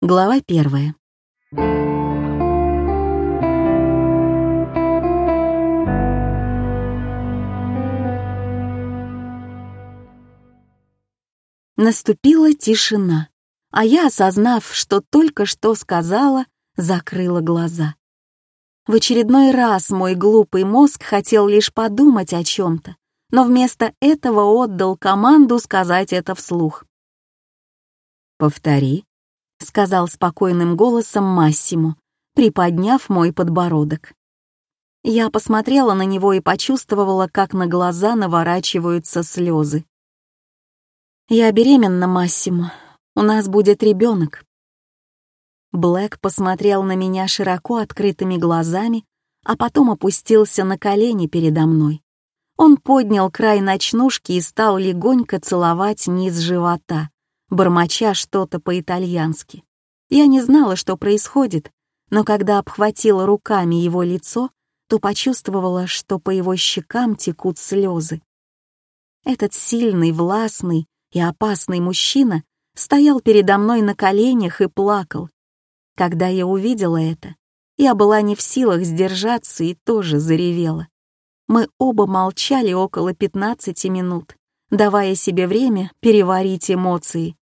Глава первая. Наступила тишина, а я, осознав, что только что сказала, закрыла глаза. В очередной раз мой глупый мозг хотел лишь подумать о чем-то, но вместо этого отдал команду сказать это вслух. «Повтори», — сказал спокойным голосом Массиму, приподняв мой подбородок. Я посмотрела на него и почувствовала, как на глаза наворачиваются слезы. «Я беременна, Массимо. У нас будет ребенок. Блэк посмотрел на меня широко открытыми глазами, а потом опустился на колени передо мной. Он поднял край ночнушки и стал легонько целовать низ живота, бормоча что-то по-итальянски. Я не знала, что происходит, но когда обхватила руками его лицо, то почувствовала, что по его щекам текут слезы. Этот сильный, властный и опасный мужчина стоял передо мной на коленях и плакал. Когда я увидела это, я была не в силах сдержаться и тоже заревела. Мы оба молчали около 15 минут, давая себе время переварить эмоции.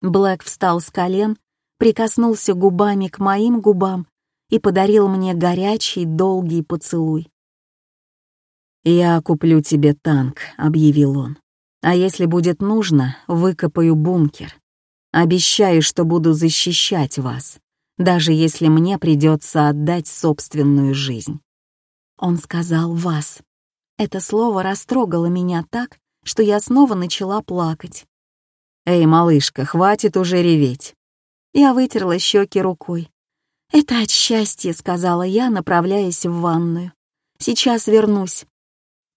Блэк встал с колен, прикоснулся губами к моим губам и подарил мне горячий, долгий поцелуй. «Я куплю тебе танк», — объявил он. «А если будет нужно, выкопаю бункер. Обещаю, что буду защищать вас, даже если мне придется отдать собственную жизнь». Он сказал «вас». Это слово растрогало меня так, что я снова начала плакать. «Эй, малышка, хватит уже реветь!» Я вытерла щеки рукой. «Это от счастья», — сказала я, направляясь в ванную. «Сейчас вернусь».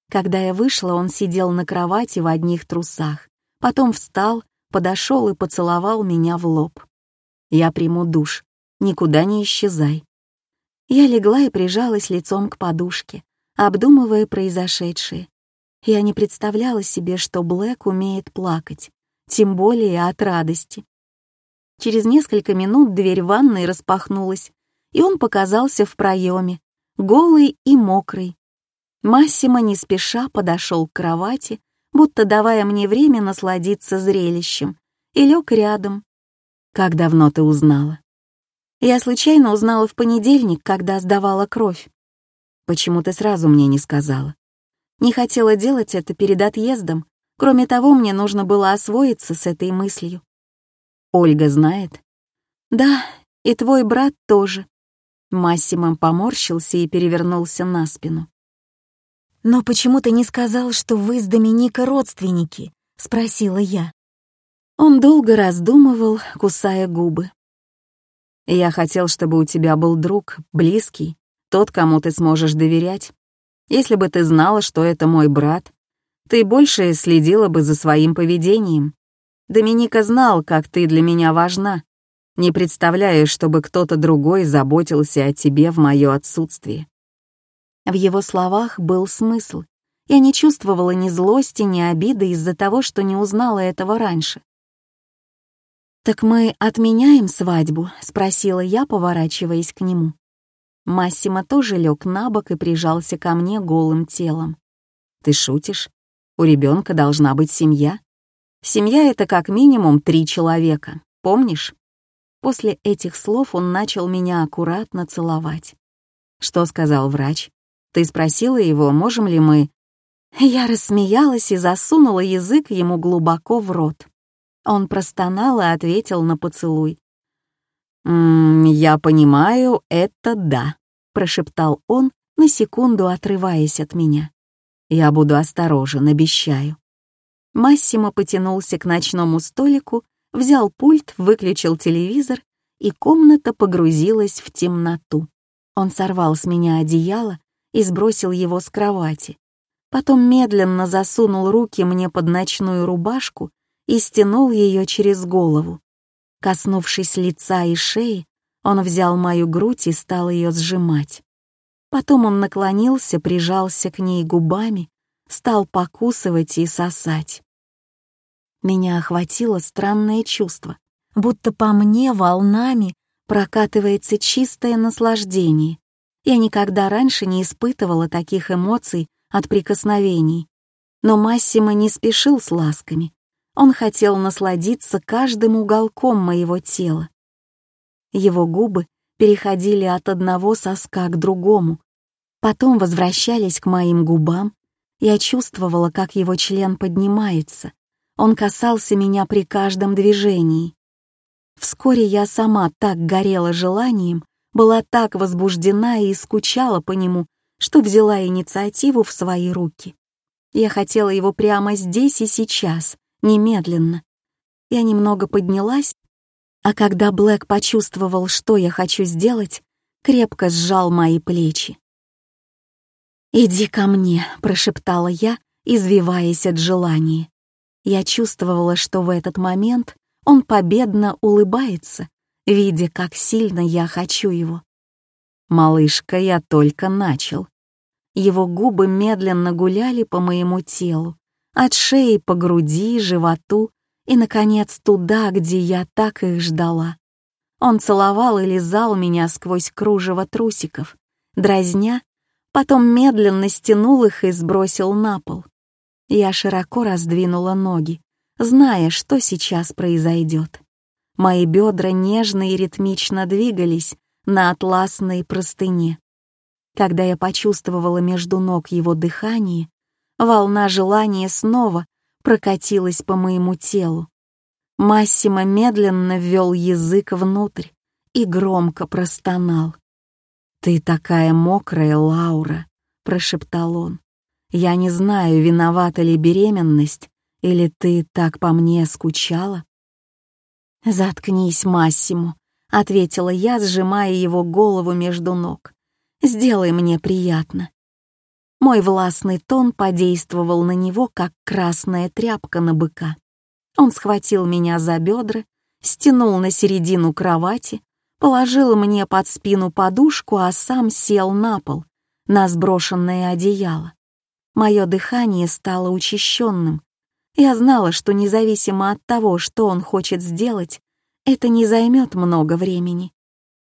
Когда я вышла, он сидел на кровати в одних трусах, потом встал, подошел и поцеловал меня в лоб. «Я приму душ. Никуда не исчезай». Я легла и прижалась лицом к подушке, обдумывая произошедшее. Я не представляла себе, что Блэк умеет плакать тем более от радости. Через несколько минут дверь ванной распахнулась, и он показался в проеме, голый и мокрый. Массимо не спеша подошел к кровати, будто давая мне время насладиться зрелищем, и лег рядом. «Как давно ты узнала?» «Я случайно узнала в понедельник, когда сдавала кровь. Почему ты сразу мне не сказала?» «Не хотела делать это перед отъездом, Кроме того, мне нужно было освоиться с этой мыслью. Ольга знает? Да, и твой брат тоже. Массимом поморщился и перевернулся на спину. «Но почему ты не сказал, что вы с Доминика родственники?» — спросила я. Он долго раздумывал, кусая губы. «Я хотел, чтобы у тебя был друг, близкий, тот, кому ты сможешь доверять. Если бы ты знала, что это мой брат, ты больше следила бы за своим поведением. Доминика знал, как ты для меня важна. Не представляю, чтобы кто-то другой заботился о тебе в мое отсутствие». В его словах был смысл. Я не чувствовала ни злости, ни обиды из-за того, что не узнала этого раньше. «Так мы отменяем свадьбу?» — спросила я, поворачиваясь к нему. Массимо тоже лег на бок и прижался ко мне голым телом. «Ты шутишь? У ребенка должна быть семья. Семья — это как минимум три человека, помнишь? После этих слов он начал меня аккуратно целовать. Что сказал врач? Ты спросила его, можем ли мы... Я рассмеялась и засунула язык ему глубоко в рот. Он простонал и ответил на поцелуй. «М -м, «Я понимаю, это да», — прошептал он, на секунду отрываясь от меня. Я буду осторожен, обещаю. Массимо потянулся к ночному столику, взял пульт, выключил телевизор, и комната погрузилась в темноту. Он сорвал с меня одеяло и сбросил его с кровати. Потом медленно засунул руки мне под ночную рубашку и стянул ее через голову. Коснувшись лица и шеи, он взял мою грудь и стал ее сжимать. Потом он наклонился, прижался к ней губами, стал покусывать и сосать. Меня охватило странное чувство. будто по мне волнами прокатывается чистое наслаждение. Я никогда раньше не испытывала таких эмоций от прикосновений. Но Массимо не спешил с ласками. Он хотел насладиться каждым уголком моего тела. Его губы переходили от одного соска к другому, потом возвращались к моим губам. Я чувствовала, как его член поднимается. Он касался меня при каждом движении. Вскоре я сама так горела желанием, была так возбуждена и скучала по нему, что взяла инициативу в свои руки. Я хотела его прямо здесь и сейчас, немедленно. Я немного поднялась, а когда Блэк почувствовал, что я хочу сделать, крепко сжал мои плечи. «Иди ко мне», — прошептала я, извиваясь от желания. Я чувствовала, что в этот момент он победно улыбается, видя, как сильно я хочу его. «Малышка, я только начал». Его губы медленно гуляли по моему телу, от шеи по груди, животу и, наконец, туда, где я так их ждала. Он целовал и лизал меня сквозь кружево трусиков, дразня, потом медленно стянул их и сбросил на пол. Я широко раздвинула ноги, зная, что сейчас произойдет. Мои бедра нежно и ритмично двигались на атласной простыне. Когда я почувствовала между ног его дыхание, волна желания снова прокатилась по моему телу. Массимо медленно ввел язык внутрь и громко простонал. «Ты такая мокрая, Лаура», — прошептал он. «Я не знаю, виновата ли беременность, или ты так по мне скучала?» «Заткнись, Массимо», — ответила я, сжимая его голову между ног. «Сделай мне приятно». Мой властный тон подействовал на него, как красная тряпка на быка. Он схватил меня за бедра, стянул на середину кровати, положил мне под спину подушку, а сам сел на пол, на сброшенное одеяло. Мое дыхание стало учащенным, я знала, что независимо от того, что он хочет сделать, это не займет много времени.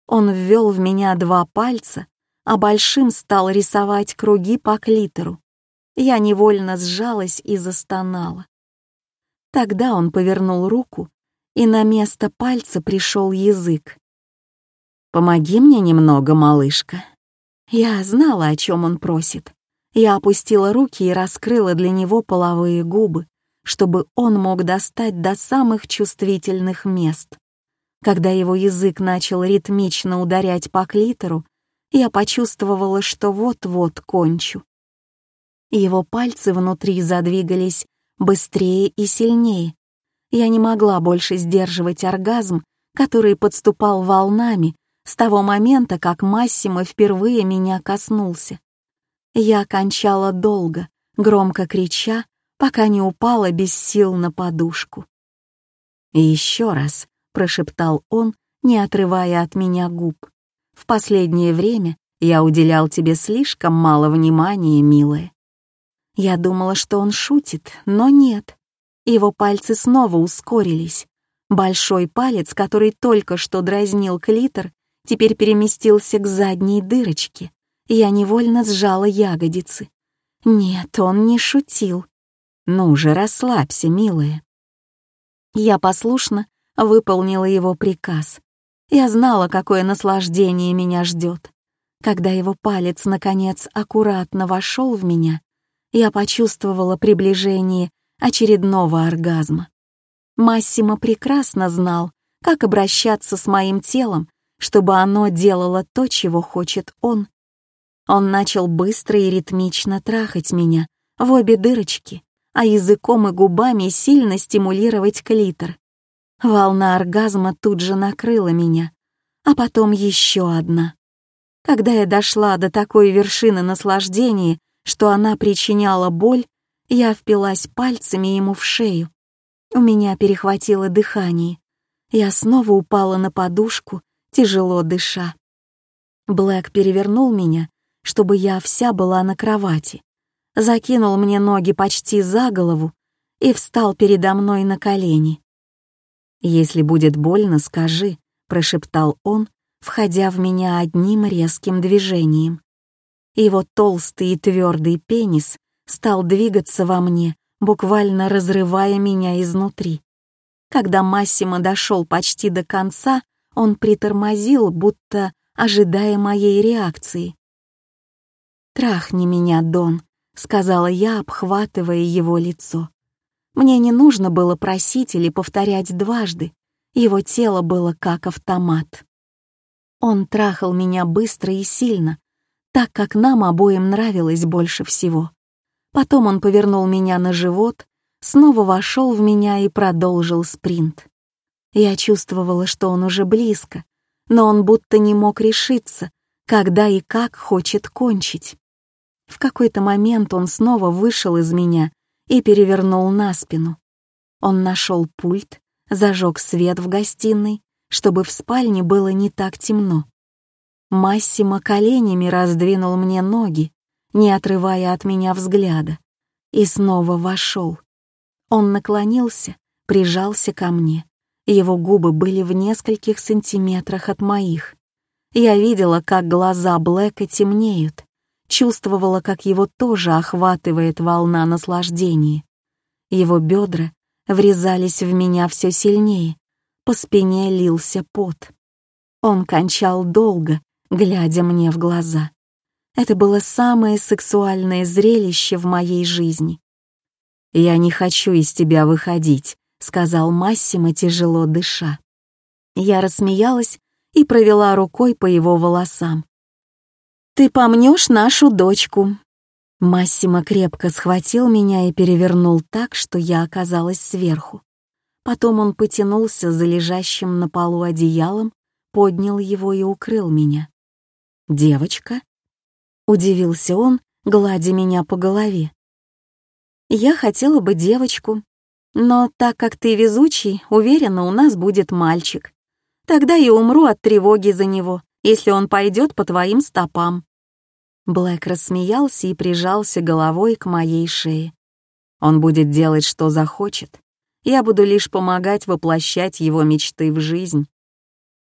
Он ввел в меня два пальца, а большим стал рисовать круги по клитору. Я невольно сжалась и застонала. Тогда он повернул руку, и на место пальца пришел язык. «Помоги мне немного, малышка». Я знала, о чем он просит. Я опустила руки и раскрыла для него половые губы, чтобы он мог достать до самых чувствительных мест. Когда его язык начал ритмично ударять по клитору, я почувствовала, что вот-вот кончу. Его пальцы внутри задвигались быстрее и сильнее. Я не могла больше сдерживать оргазм, который подступал волнами с того момента, как Массимо впервые меня коснулся. Я кончала долго, громко крича пока не упала без сил на подушку. «И еще раз», — прошептал он, не отрывая от меня губ. «В последнее время я уделял тебе слишком мало внимания, милая». Я думала, что он шутит, но нет. Его пальцы снова ускорились. Большой палец, который только что дразнил клитор, теперь переместился к задней дырочке. Я невольно сжала ягодицы. Нет, он не шутил. «Ну же, расслабься, милая». Я послушно выполнила его приказ. Я знала, какое наслаждение меня ждет. Когда его палец, наконец, аккуратно вошел в меня, я почувствовала приближение очередного оргазма. Массимо прекрасно знал, как обращаться с моим телом, чтобы оно делало то, чего хочет он. Он начал быстро и ритмично трахать меня в обе дырочки, а языком и губами сильно стимулировать клитор. Волна оргазма тут же накрыла меня, а потом еще одна. Когда я дошла до такой вершины наслаждения, что она причиняла боль, я впилась пальцами ему в шею. У меня перехватило дыхание. Я снова упала на подушку, тяжело дыша. Блэк перевернул меня, чтобы я вся была на кровати закинул мне ноги почти за голову и встал передо мной на колени. «Если будет больно, скажи», — прошептал он, входя в меня одним резким движением. Его толстый и твердый пенис стал двигаться во мне, буквально разрывая меня изнутри. Когда Массимо дошел почти до конца, он притормозил, будто ожидая моей реакции. «Трахни меня, Дон», — сказала я, обхватывая его лицо. Мне не нужно было просить или повторять дважды. Его тело было как автомат. Он трахал меня быстро и сильно, так как нам обоим нравилось больше всего. Потом он повернул меня на живот, снова вошел в меня и продолжил спринт. Я чувствовала, что он уже близко, но он будто не мог решиться, когда и как хочет кончить. В какой-то момент он снова вышел из меня и перевернул на спину. Он нашел пульт, зажег свет в гостиной, чтобы в спальне было не так темно. Массимо коленями раздвинул мне ноги, не отрывая от меня взгляда, и снова вошел. Он наклонился, прижался ко мне. Его губы были в нескольких сантиметрах от моих. Я видела, как глаза Блэка темнеют, чувствовала, как его тоже охватывает волна наслаждения. Его бедра врезались в меня все сильнее, по спине лился пот. Он кончал долго, глядя мне в глаза. Это было самое сексуальное зрелище в моей жизни. «Я не хочу из тебя выходить», — сказал Массимо, тяжело дыша. Я рассмеялась и провела рукой по его волосам. «Ты помнешь нашу дочку». Массимо крепко схватил меня и перевернул так, что я оказалась сверху. Потом он потянулся за лежащим на полу одеялом, поднял его и укрыл меня. «Девочка?» — удивился он, гладя меня по голове. «Я хотела бы девочку, но так как ты везучий, уверена, у нас будет мальчик. Тогда я умру от тревоги за него, если он пойдет по твоим стопам». Блэк рассмеялся и прижался головой к моей шее. Он будет делать, что захочет. Я буду лишь помогать воплощать его мечты в жизнь.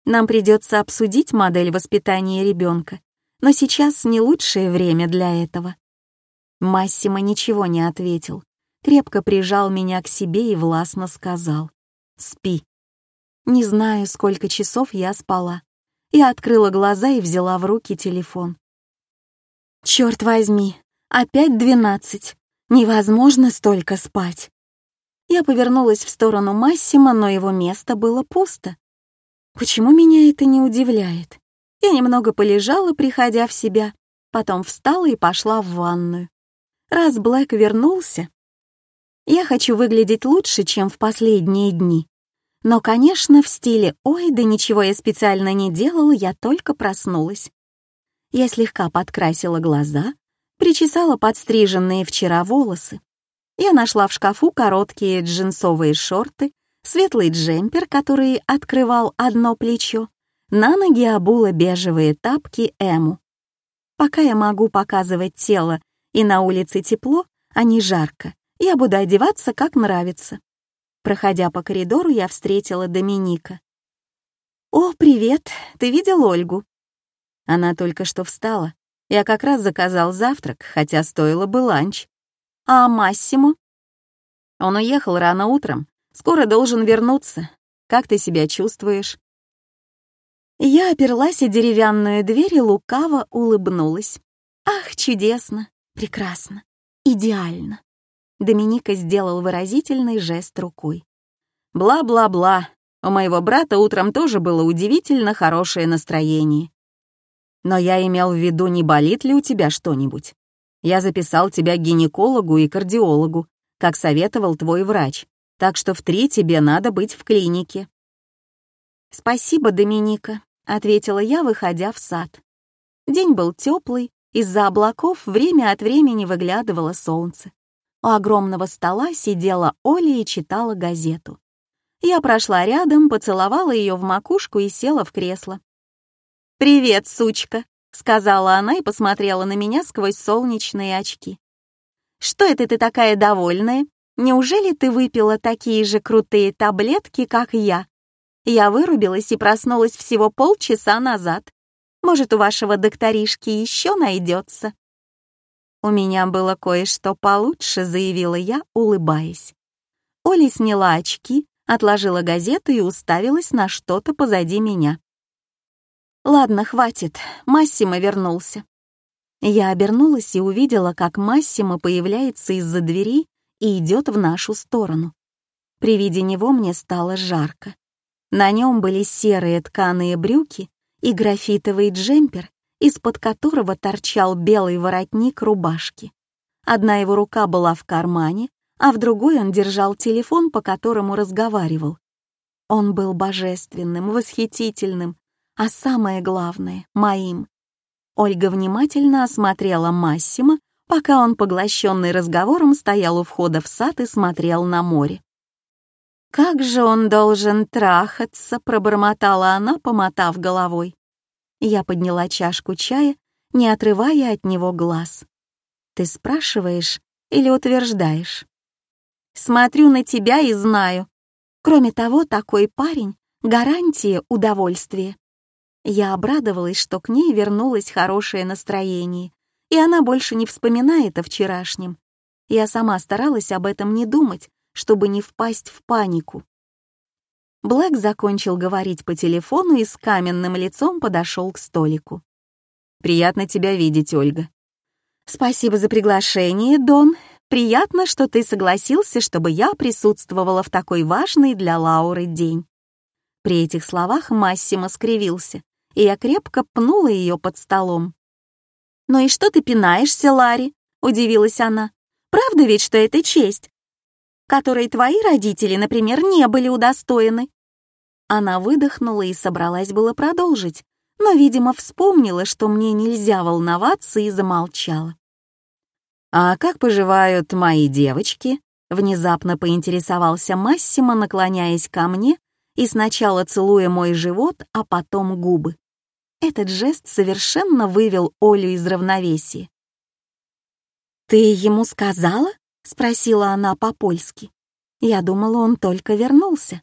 Нам придется обсудить модель воспитания ребенка, но сейчас не лучшее время для этого. Массимо ничего не ответил, крепко прижал меня к себе и властно сказал «Спи». Не знаю, сколько часов я спала. Я открыла глаза и взяла в руки телефон. Черт возьми, опять двенадцать. Невозможно столько спать. Я повернулась в сторону Массима, но его место было пусто. Почему меня это не удивляет? Я немного полежала, приходя в себя, потом встала и пошла в ванную. Раз Блэк вернулся, я хочу выглядеть лучше, чем в последние дни. Но, конечно, в стиле «Ой, да ничего я специально не делала, я только проснулась». Я слегка подкрасила глаза, причесала подстриженные вчера волосы. Я нашла в шкафу короткие джинсовые шорты, светлый джемпер, который открывал одно плечо, на ноги обула бежевые тапки Эму. Пока я могу показывать тело и на улице тепло, а не жарко, я буду одеваться как нравится. Проходя по коридору, я встретила Доминика. «О, привет! Ты видел Ольгу?» Она только что встала. Я как раз заказал завтрак, хотя стоило бы ланч. «А Массимо?» Он уехал рано утром. Скоро должен вернуться. Как ты себя чувствуешь?» Я оперлась о деревянную дверь и лукаво улыбнулась. «Ах, чудесно! Прекрасно! Идеально!» Доминика сделал выразительный жест рукой. «Бла-бла-бла. У моего брата утром тоже было удивительно хорошее настроение. Но я имел в виду, не болит ли у тебя что-нибудь. Я записал тебя гинекологу и кардиологу, как советовал твой врач, так что в три тебе надо быть в клинике». «Спасибо, Доминика», — ответила я, выходя в сад. День был теплый, из-за облаков время от времени выглядывало солнце. У огромного стола сидела Оля и читала газету. Я прошла рядом, поцеловала ее в макушку и села в кресло. «Привет, сучка», — сказала она и посмотрела на меня сквозь солнечные очки. «Что это ты такая довольная? неужели ты выпила такие же крутые таблетки, как я? Я вырубилась и проснулась всего полчаса назад. Может, у вашего докторишки еще найдется?» «У меня было кое-что получше», — заявила я, улыбаясь. Оля сняла очки, отложила газету и уставилась на что-то позади меня. «Ладно, хватит, Массимо вернулся». Я обернулась и увидела, как Массимо появляется из-за двери и идет в нашу сторону. При виде него мне стало жарко. На нем были серые тканые брюки и графитовый джемпер, из-под которого торчал белый воротник рубашки. Одна его рука была в кармане, а в другой он держал телефон, по которому разговаривал. Он был божественным, восхитительным, а самое главное — моим. Ольга внимательно осмотрела Массима, пока он, поглощенный разговором, стоял у входа в сад и смотрел на море. «Как же он должен трахаться!» — пробормотала она, помотав головой. Я подняла чашку чая, не отрывая от него глаз. «Ты спрашиваешь или утверждаешь?» «Смотрю на тебя и знаю. Кроме того, такой парень — гарантия удовольствия». Я обрадовалась, что к ней вернулось хорошее настроение, и она больше не вспоминает о вчерашнем. Я сама старалась об этом не думать, чтобы не впасть в панику. Блэк закончил говорить по телефону и с каменным лицом подошел к столику. «Приятно тебя видеть, Ольга». «Спасибо за приглашение, Дон. Приятно, что ты согласился, чтобы я присутствовала в такой важный для Лауры день». При этих словах Массимо скривился, и я крепко пнула ее под столом. «Ну и что ты пинаешься, Ларри?» — удивилась она. «Правда ведь, что это честь? Которой твои родители, например, не были удостоены». Она выдохнула и собралась было продолжить, но, видимо, вспомнила, что мне нельзя волноваться, и замолчала. «А как поживают мои девочки?» — внезапно поинтересовался Массимо, наклоняясь ко мне и сначала целуя мой живот, а потом губы. Этот жест совершенно вывел Олю из равновесия. «Ты ему сказала?» — спросила она по-польски. Я думала, он только вернулся.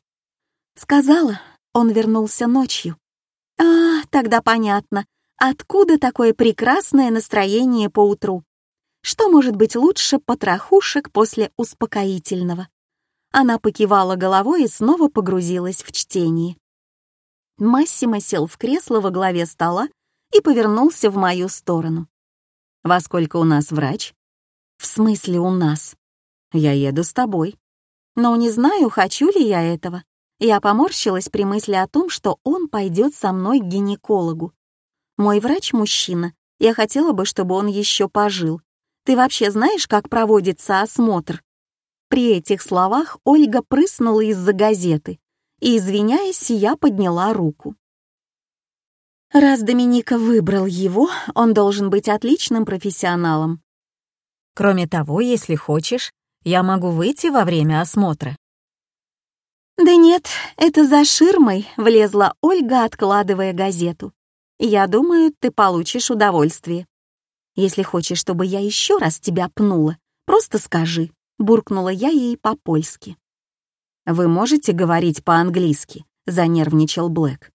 Сказала, он вернулся ночью. А, тогда понятно, откуда такое прекрасное настроение по утру. Что может быть лучше потрохушек после успокоительного? Она покивала головой и снова погрузилась в чтение. Массимо сел в кресло во главе стола и повернулся в мою сторону. «Во сколько у нас врач?» «В смысле у нас?» «Я еду с тобой». Но не знаю, хочу ли я этого. Я поморщилась при мысли о том, что он пойдет со мной к гинекологу. Мой врач мужчина, я хотела бы, чтобы он еще пожил. Ты вообще знаешь, как проводится осмотр? При этих словах Ольга прыснула из-за газеты, и, извиняясь, я подняла руку. Раз Доминика выбрал его, он должен быть отличным профессионалом. Кроме того, если хочешь, я могу выйти во время осмотра». «Да нет, это за ширмой», — влезла Ольга, откладывая газету. «Я думаю, ты получишь удовольствие. Если хочешь, чтобы я еще раз тебя пнула, просто скажи», — буркнула я ей по-польски. «Вы можете говорить по-английски?» — занервничал Блэк.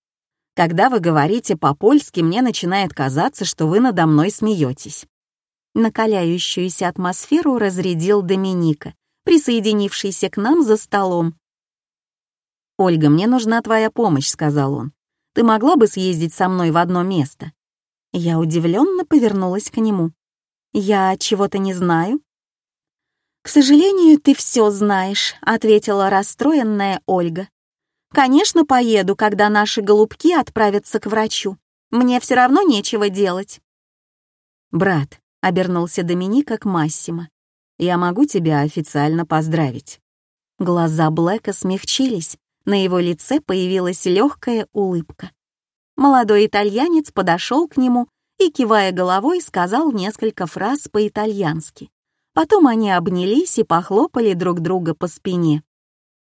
«Когда вы говорите по-польски, мне начинает казаться, что вы надо мной смеетесь». Накаляющуюся атмосферу разрядил Доминика, присоединившийся к нам за столом. «Ольга, мне нужна твоя помощь», — сказал он. «Ты могла бы съездить со мной в одно место?» Я удивленно повернулась к нему. «Я чего-то не знаю?» «К сожалению, ты все знаешь», — ответила расстроенная Ольга. «Конечно, поеду, когда наши голубки отправятся к врачу. Мне все равно нечего делать». «Брат, обернулся Доминика к Массимо. «Я могу тебя официально поздравить». Глаза Блэка смягчились, на его лице появилась легкая улыбка. Молодой итальянец подошел к нему и, кивая головой, сказал несколько фраз по-итальянски. Потом они обнялись и похлопали друг друга по спине.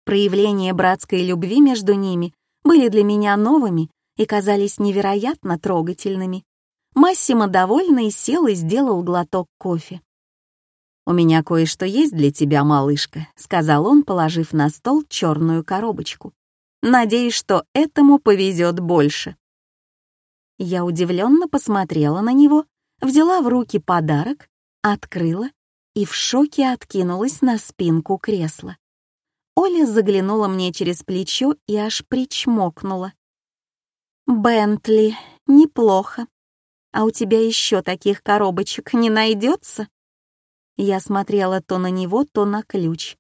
Проявления братской любви между ними были для меня новыми и казались невероятно трогательными. Массимо довольный сел и сделал глоток кофе. «У меня кое-что есть для тебя, малышка», — сказал он, положив на стол черную коробочку. «Надеюсь, что этому повезет больше». Я удивленно посмотрела на него, взяла в руки подарок, открыла и в шоке откинулась на спинку кресла. Оля заглянула мне через плечо и аж причмокнула. «Бентли, неплохо. А у тебя еще таких коробочек не найдется?» Я смотрела то на него, то на ключ.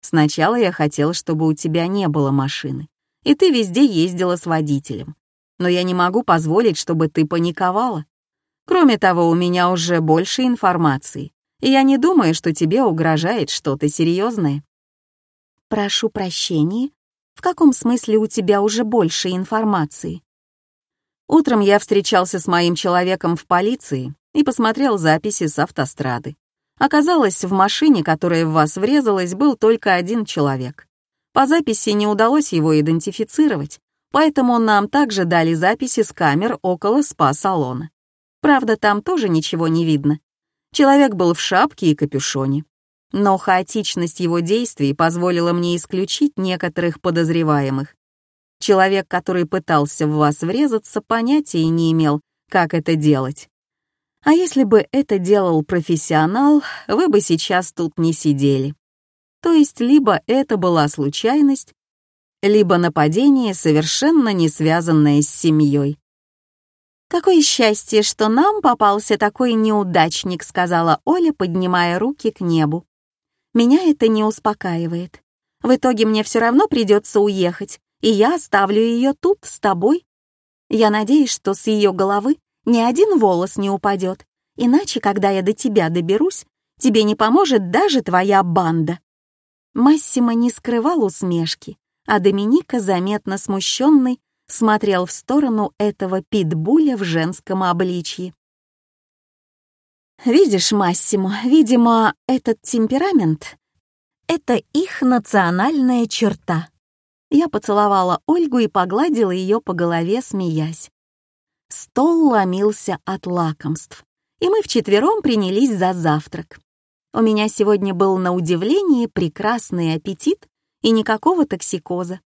«Сначала я хотел, чтобы у тебя не было машины, и ты везде ездила с водителем. Но я не могу позволить, чтобы ты паниковала. Кроме того, у меня уже больше информации, и я не думаю, что тебе угрожает что-то серьезное. Прошу прощения. В каком смысле у тебя уже больше информации? Утром я встречался с моим человеком в полиции и посмотрел записи с автострады. Оказалось, в машине, которая в вас врезалась, был только один человек. По записи не удалось его идентифицировать, поэтому нам также дали записи с камер около спа-салона. Правда, там тоже ничего не видно. Человек был в шапке и капюшоне но хаотичность его действий позволила мне исключить некоторых подозреваемых. Человек, который пытался в вас врезаться, понятия не имел, как это делать. А если бы это делал профессионал, вы бы сейчас тут не сидели. То есть либо это была случайность, либо нападение, совершенно не связанное с семьей. «Какое счастье, что нам попался такой неудачник», — сказала Оля, поднимая руки к небу. Меня это не успокаивает. В итоге мне все равно придется уехать, и я оставлю ее тут с тобой. Я надеюсь, что с ее головы ни один волос не упадет, иначе, когда я до тебя доберусь, тебе не поможет даже твоя банда. Массимо не скрывал усмешки, а Доминика, заметно смущенный, смотрел в сторону этого питбуля в женском обличье. Видишь, Массимо, видимо, этот темперамент — это их национальная черта. Я поцеловала Ольгу и погладила ее по голове, смеясь. Стол ломился от лакомств, и мы вчетвером принялись за завтрак. У меня сегодня был на удивление прекрасный аппетит и никакого токсикоза.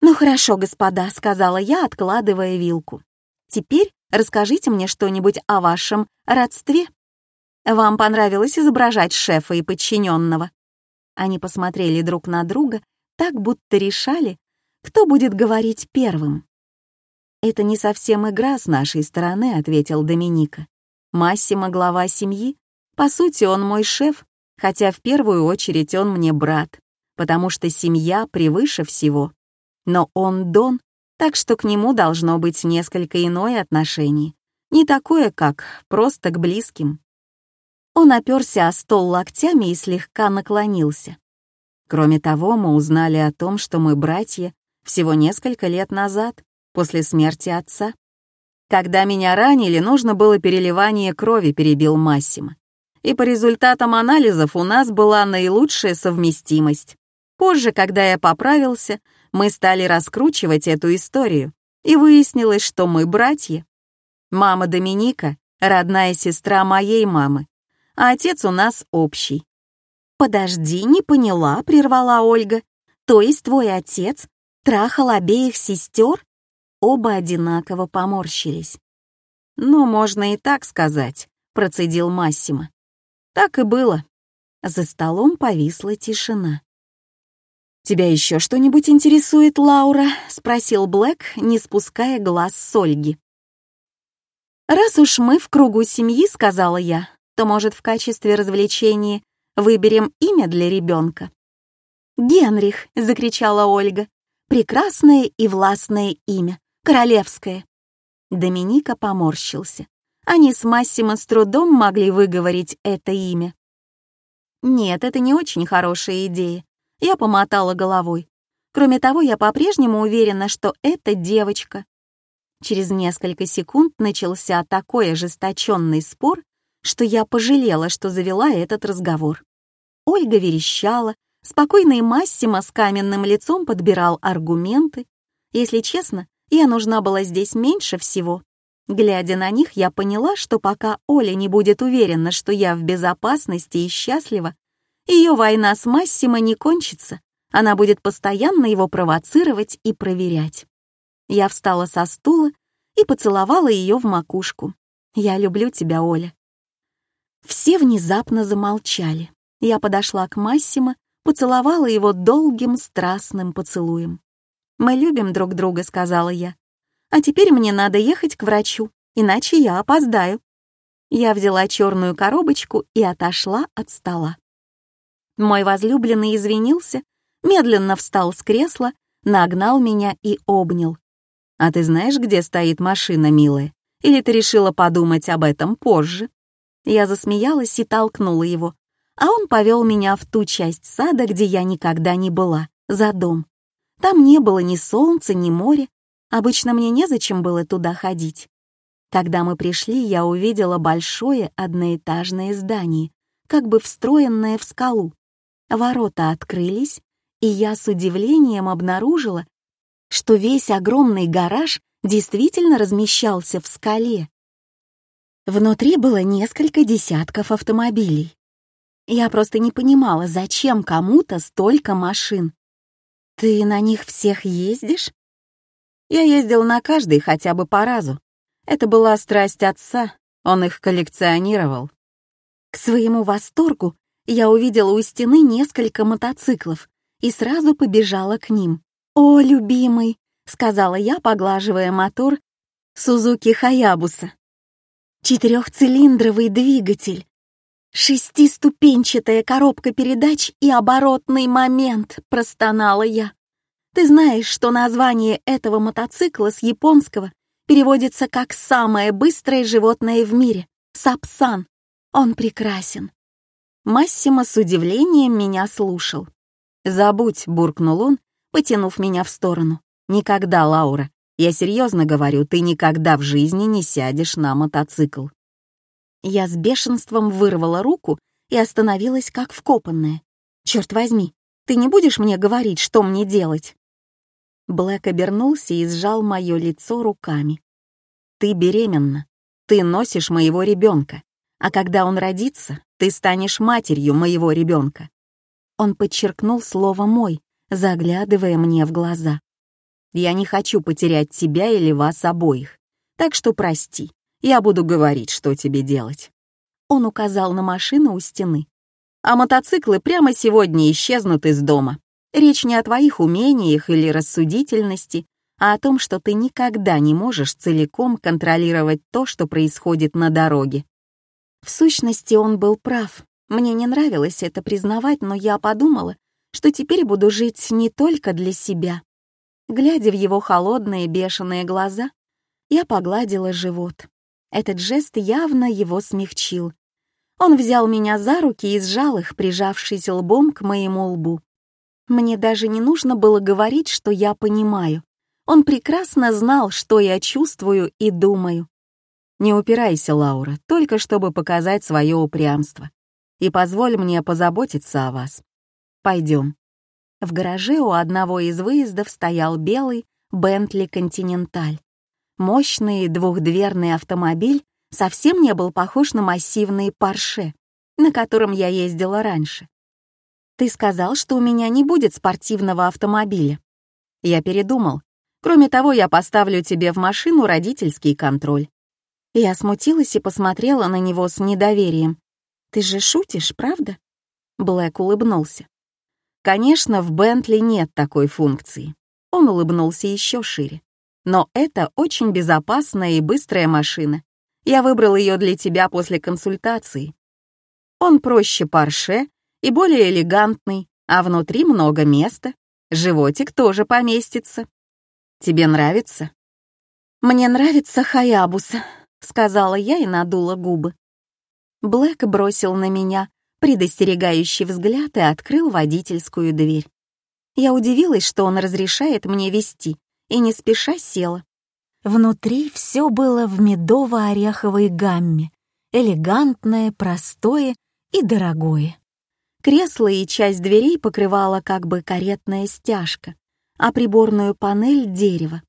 «Ну хорошо, господа», — сказала я, откладывая вилку. «Теперь расскажите мне что-нибудь о вашем родстве. Вам понравилось изображать шефа и подчиненного?» Они посмотрели друг на друга, так будто решали, кто будет говорить первым. «Это не совсем игра с нашей стороны», — ответил Доминика. «Массимо — глава семьи. По сути, он мой шеф, хотя в первую очередь он мне брат, потому что семья превыше всего. Но он Дон, так что к нему должно быть несколько иное отношение, не такое, как просто к близким. Он оперся о стол локтями и слегка наклонился. Кроме того, мы узнали о том, что мы братья всего несколько лет назад, после смерти отца. Когда меня ранили, нужно было переливание крови, перебил Массимо. И по результатам анализов у нас была наилучшая совместимость. Позже, когда я поправился, мы стали раскручивать эту историю, и выяснилось, что мы братья. Мама Доминика — родная сестра моей мамы, а отец у нас общий. «Подожди, не поняла», — прервала Ольга. «То есть твой отец трахал обеих сестер?» Оба одинаково поморщились. «Ну, можно и так сказать», — процедил Массимо. «Так и было». За столом повисла тишина. «Тебя еще что-нибудь интересует, Лаура?» — спросил Блэк, не спуская глаз с Ольги. «Раз уж мы в кругу семьи», — сказала я, «то, может, в качестве развлечения выберем имя для ребенка?» «Генрих!» — закричала Ольга. «Прекрасное и властное имя, королевское!» Доминика поморщился. Они с Массимо с трудом могли выговорить это имя. «Нет, это не очень хорошая идея. Я помотала головой. Кроме того, я по-прежнему уверена, что это девочка. Через несколько секунд начался такой ожесточенный спор, что я пожалела, что завела этот разговор. Ольга верещала, спокойный Массимо с каменным лицом подбирал аргументы. Если честно, я нужна была здесь меньше всего. Глядя на них, я поняла, что пока Оля не будет уверена, что я в безопасности и счастлива, ее война с Массимо не кончится. Она будет постоянно его провоцировать и проверять. Я встала со стула и поцеловала ее в макушку. «Я люблю тебя, Оля». Все внезапно замолчали. Я подошла к Массимо, поцеловала его долгим страстным поцелуем. «Мы любим друг друга», — сказала я. «А теперь мне надо ехать к врачу, иначе я опоздаю». Я взяла черную коробочку и отошла от стола. Мой возлюбленный извинился, медленно встал с кресла, нагнал меня и обнял. «А ты знаешь, где стоит машина, милая? Или ты решила подумать об этом позже?» Я засмеялась и толкнула его, а он повел меня в ту часть сада, где я никогда не была, за дом. Там не было ни солнца, ни моря. Обычно мне незачем было туда ходить. Когда мы пришли, я увидела большое одноэтажное здание, как бы встроенное в скалу. Ворота открылись, и я с удивлением обнаружила, что весь огромный гараж действительно размещался в скале. Внутри было несколько десятков автомобилей. Я просто не понимала, зачем кому-то столько машин. «Ты на них всех ездишь?» Я ездил на каждый хотя бы по разу. Это была страсть отца, он их коллекционировал. К своему восторгу я увидела у стены несколько мотоциклов и сразу побежала к ним. «О, любимый!» — сказала я, поглаживая мотор Сузуки Хаябуса. Четырехцилиндровый двигатель, шестиступенчатая коробка передач и оборотный момент, простонала я. Ты знаешь, что название этого мотоцикла с японского переводится как «самое быстрое животное в мире» — Сапсан. Он прекрасен. Массимо с удивлением меня слушал. «Забудь», — буркнул он, потянув меня в сторону. «Никогда, Лаура. Я серьезно говорю, ты никогда в жизни не сядешь на мотоцикл». Я с бешенством вырвала руку и остановилась как вкопанная. «Черт возьми, ты не будешь мне говорить, что мне делать?» Блэк обернулся и сжал мое лицо руками. «Ты беременна. Ты носишь моего ребенка. А когда он родится, ты станешь матерью моего ребенка. Он подчеркнул слово «мой», заглядывая мне в глаза. «Я не хочу потерять тебя или вас обоих, так что прости, я буду говорить, что тебе делать». Он указал на машину у стены. «А мотоциклы прямо сегодня исчезнут из дома. Речь не о твоих умениях или рассудительности, а о том, что ты никогда не можешь целиком контролировать то, что происходит на дороге. В сущности, он был прав. Мне не нравилось это признавать, но я подумала, что теперь буду жить не только для себя. Глядя в его холодные бешеные глаза, я погладила живот. Этот жест явно его смягчил. Он взял меня за руки и сжал их, прижавшись лбом к моему лбу. Мне даже не нужно было говорить, что я понимаю. Он прекрасно знал, что я чувствую и думаю. Не упирайся, Лаура, только чтобы показать свое упрямство. И позволь мне позаботиться о вас. Пойдем. В гараже у одного из выездов стоял белый Бентли Континенталь. Мощный двухдверный автомобиль совсем не был похож на массивный Порше, на котором я ездила раньше. Ты сказал, что у меня не будет спортивного автомобиля. Я передумал. Кроме того, я поставлю тебе в машину родительский контроль. Я смутилась и посмотрела на него с недоверием. «Ты же шутишь, правда?» Блэк улыбнулся. «Конечно, в Бентли нет такой функции». Он улыбнулся еще шире. «Но это очень безопасная и быстрая машина. Я выбрал ее для тебя после консультации. Он проще Порше и более элегантный, а внутри много места. Животик тоже поместится. Тебе нравится?» «Мне нравится Хаябуса», — сказала я и надула губы. Блэк бросил на меня предостерегающий взгляд и открыл водительскую дверь. Я удивилась, что он разрешает мне вести, и не спеша села. Внутри все было в медово-ореховой гамме, элегантное, простое и дорогое. Кресло и часть дверей покрывала как бы каретная стяжка, а приборную панель — дерево.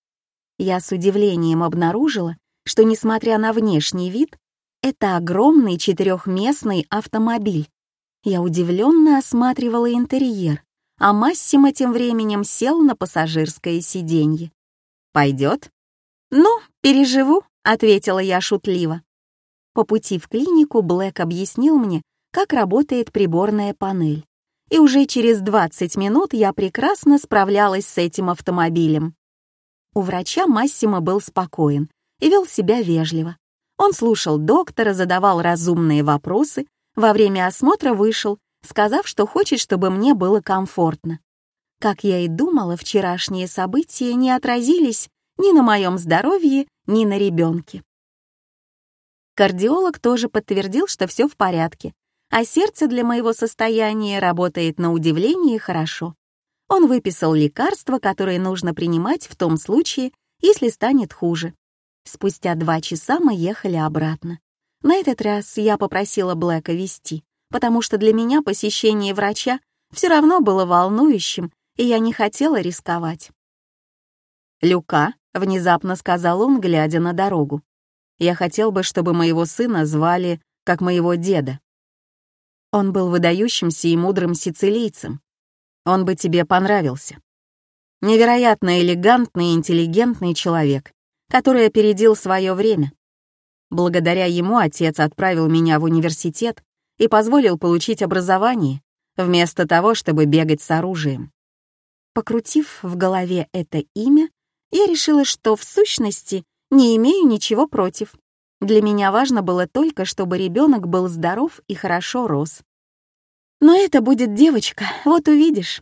Я с удивлением обнаружила, что, несмотря на внешний вид, это огромный четырехместный автомобиль. Я удивленно осматривала интерьер, а Массимо тем временем сел на пассажирское сиденье. «Пойдет?» «Ну, переживу», — ответила я шутливо. По пути в клинику Блэк объяснил мне, как работает приборная панель. И уже через 20 минут я прекрасно справлялась с этим автомобилем. У врача Массимо был спокоен и вел себя вежливо. Он слушал доктора, задавал разумные вопросы, во время осмотра вышел, сказав, что хочет, чтобы мне было комфортно. Как я и думала, вчерашние события не отразились ни на моем здоровье, ни на ребенке. Кардиолог тоже подтвердил, что все в порядке, а сердце для моего состояния работает на удивление хорошо. Он выписал лекарства, которые нужно принимать в том случае, если станет хуже. Спустя два часа мы ехали обратно. На этот раз я попросила Блэка вести, потому что для меня посещение врача все равно было волнующим, и я не хотела рисковать. «Люка», — внезапно сказал он, глядя на дорогу. «Я хотел бы, чтобы моего сына звали, как моего деда. Он был выдающимся и мудрым сицилийцем. Он бы тебе понравился. Невероятно элегантный и интеллигентный человек, который опередил свое время. Благодаря ему отец отправил меня в университет и позволил получить образование, вместо того, чтобы бегать с оружием. Покрутив в голове это имя, я решила, что в сущности не имею ничего против. Для меня важно было только, чтобы ребенок был здоров и хорошо рос. Но это будет девочка, вот увидишь.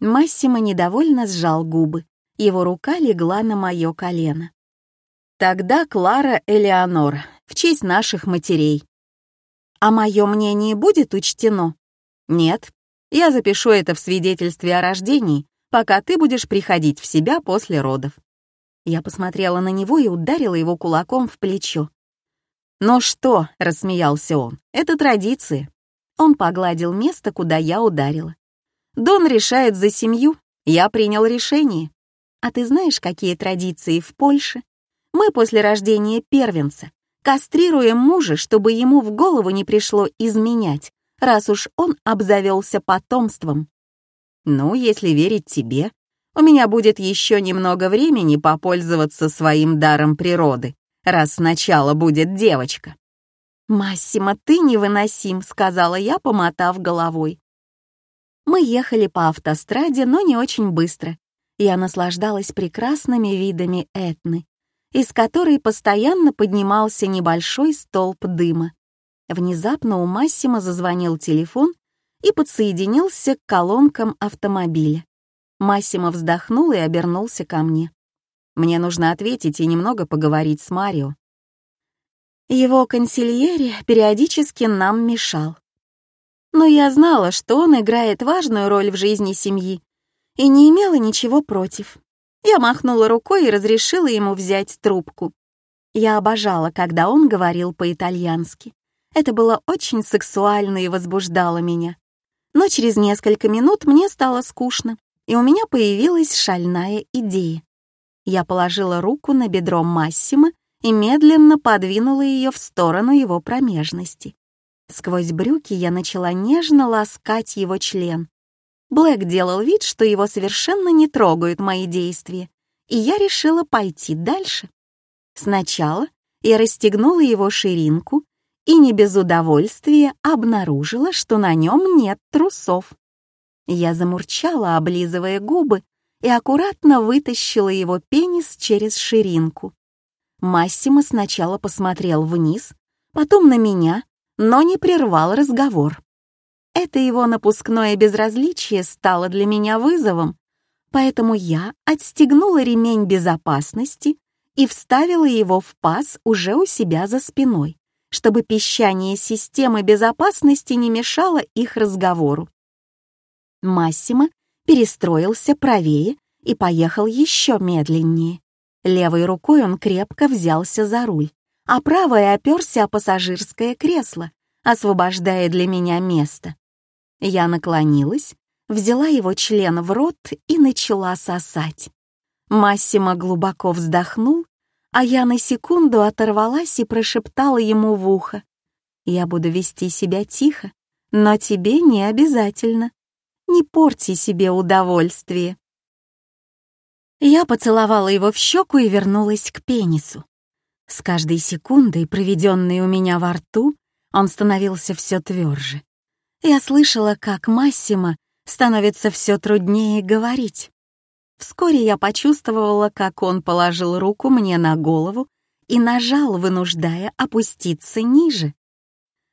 Массимо недовольно сжал губы. Его рука легла на мое колено. Тогда Клара Элеонор, в честь наших матерей. А мое мнение будет учтено? Нет. Я запишу это в свидетельстве о рождении, пока ты будешь приходить в себя после родов. Я посмотрела на него и ударила его кулаком в плечо. «Ну что?» — рассмеялся он. «Это традиция». Он погладил место, куда я ударила. «Дон решает за семью. Я принял решение. А ты знаешь, какие традиции в Польше? Мы после рождения первенца кастрируем мужа, чтобы ему в голову не пришло изменять, раз уж он обзавелся потомством. Ну, если верить тебе, у меня будет еще немного времени попользоваться своим даром природы, раз сначала будет девочка. «Массимо, ты невыносим», — сказала я, помотав головой. Мы ехали по автостраде, но не очень быстро. Я наслаждалась прекрасными видами Этны, из которой постоянно поднимался небольшой столб дыма. Внезапно у Массима зазвонил телефон и подсоединился к колонкам автомобиля. Массимо вздохнул и обернулся ко мне. «Мне нужно ответить и немного поговорить с Марио». Его консильери периодически нам мешал. Но я знала, что он играет важную роль в жизни семьи, и не имела ничего против. Я махнула рукой и разрешила ему взять трубку. Я обожала, когда он говорил по-итальянски. Это было очень сексуально и возбуждало меня. Но через несколько минут мне стало скучно, и у меня появилась шальная идея. Я положила руку на бедро Массима и медленно подвинула ее в сторону его промежности. Сквозь брюки я начала нежно ласкать его член. Блэк делал вид, что его совершенно не трогают мои действия, и я решила пойти дальше. Сначала я расстегнула его ширинку и не без удовольствия обнаружила, что на нем нет трусов. Я замурчала, облизывая губы, и аккуратно вытащила его пенис через ширинку. Массимо сначала посмотрел вниз, потом на меня, но не прервал разговор. Это его напускное безразличие стало для меня вызовом, поэтому я отстегнула ремень безопасности и вставила его в паз уже у себя за спиной, чтобы пищание системы безопасности не мешало их разговору. Массимо перестроился правее и поехал еще медленнее. Левой рукой он крепко взялся за руль, а правой оперся о пассажирское кресло, освобождая для меня место. Я наклонилась, взяла его член в рот и начала сосать. Массимо глубоко вздохнул, а я на секунду оторвалась и прошептала ему в ухо. «Я буду вести себя тихо, но тебе не обязательно. Не порти себе удовольствие». Я поцеловала его в щеку и вернулась к пенису. С каждой секундой, проведенной у меня во рту, он становился все тверже. Я слышала, как Массимо становится все труднее говорить. Вскоре я почувствовала, как он положил руку мне на голову и нажал, вынуждая опуститься ниже.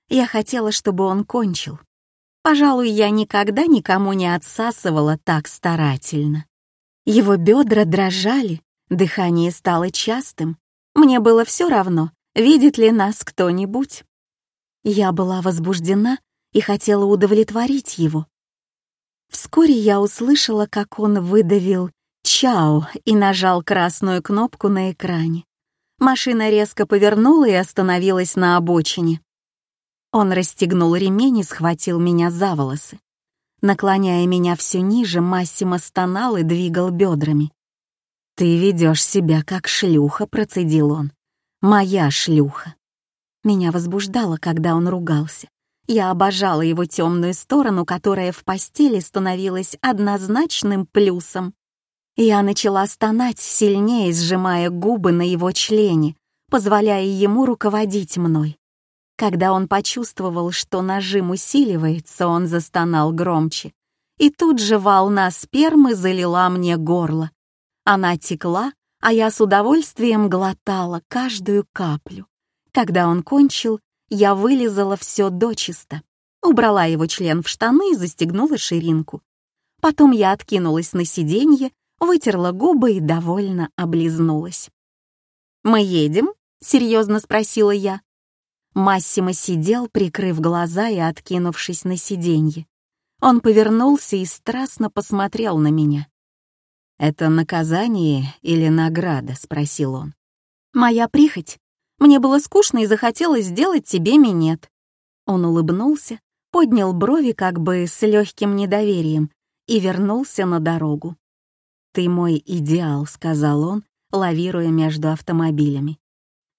Я хотела, чтобы он кончил. Пожалуй, я никогда никому не отсасывала так старательно. Его бедра дрожали, дыхание стало частым. Мне было все равно, видит ли нас кто-нибудь. Я была возбуждена и хотела удовлетворить его. Вскоре я услышала, как он выдавил «Чао» и нажал красную кнопку на экране. Машина резко повернула и остановилась на обочине. Он расстегнул ремень и схватил меня за волосы. Наклоняя меня все ниже, Массимо стонал и двигал бедрами. «Ты ведешь себя как шлюха», — процедил он. «Моя шлюха». Меня возбуждало, когда он ругался. Я обожала его темную сторону, которая в постели становилась однозначным плюсом. Я начала стонать, сильнее сжимая губы на его члене, позволяя ему руководить мной. Когда он почувствовал, что нажим усиливается, он застонал громче. И тут же волна спермы залила мне горло. Она текла, а я с удовольствием глотала каждую каплю. Когда он кончил, я вылизала все дочисто, убрала его член в штаны и застегнула ширинку. Потом я откинулась на сиденье вытерла губы и довольно облизнулась. «Мы едем?» — серьезно спросила я. Массимо сидел, прикрыв глаза и откинувшись на сиденье. Он повернулся и страстно посмотрел на меня. «Это наказание или награда?» — спросил он. «Моя прихоть. Мне было скучно и захотелось сделать тебе минет». Он улыбнулся, поднял брови как бы с легким недоверием и вернулся на дорогу. «Ты мой идеал», — сказал он, лавируя между автомобилями.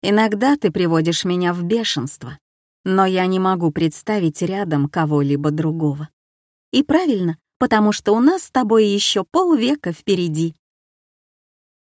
«Иногда ты приводишь меня в бешенство, но я не могу представить рядом кого-либо другого. И правильно, потому что у нас с тобой еще полвека впереди».